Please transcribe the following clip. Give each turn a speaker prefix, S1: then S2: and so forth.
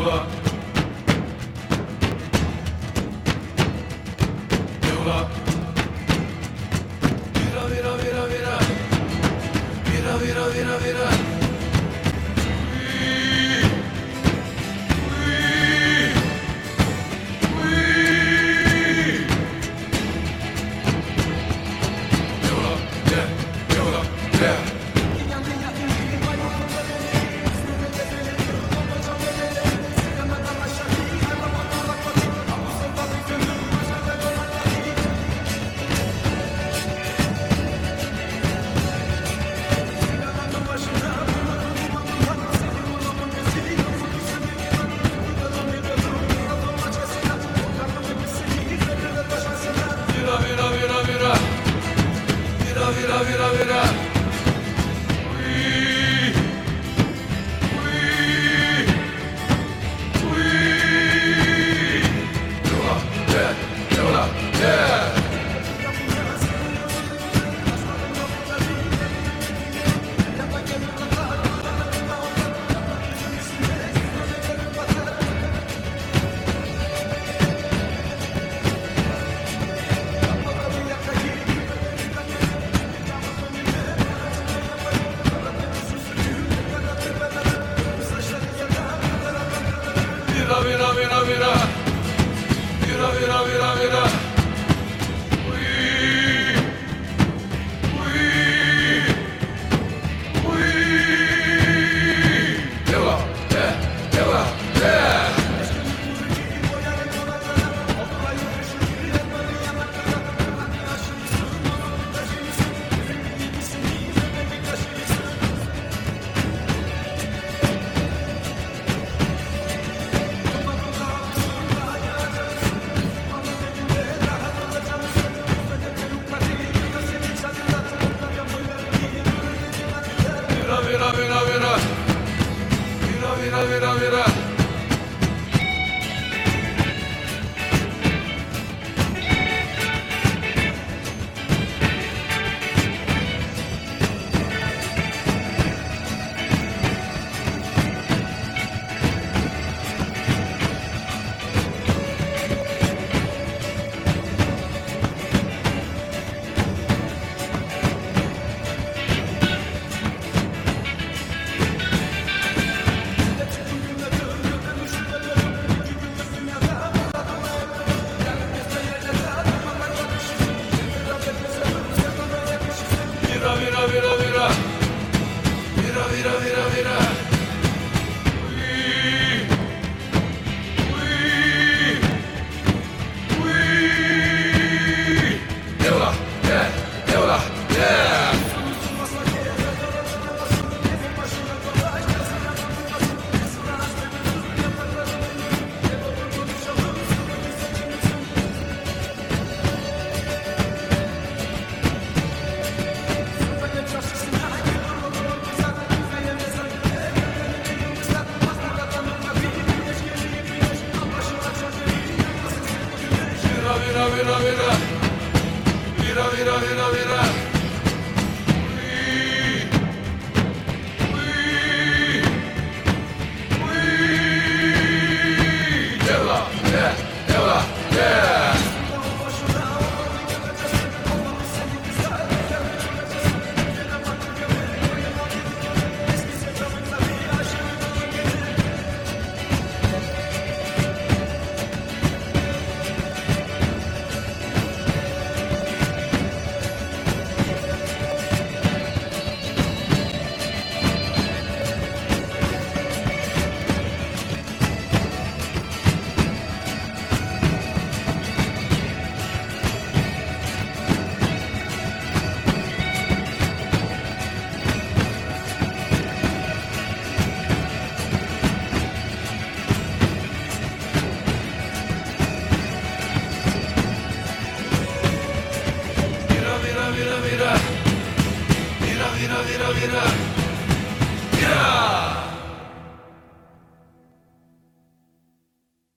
S1: 输了 Vira, vira, vira, vira. Vira, vira, vira, vira. mira, mira, mira, mira, mira. Carolina.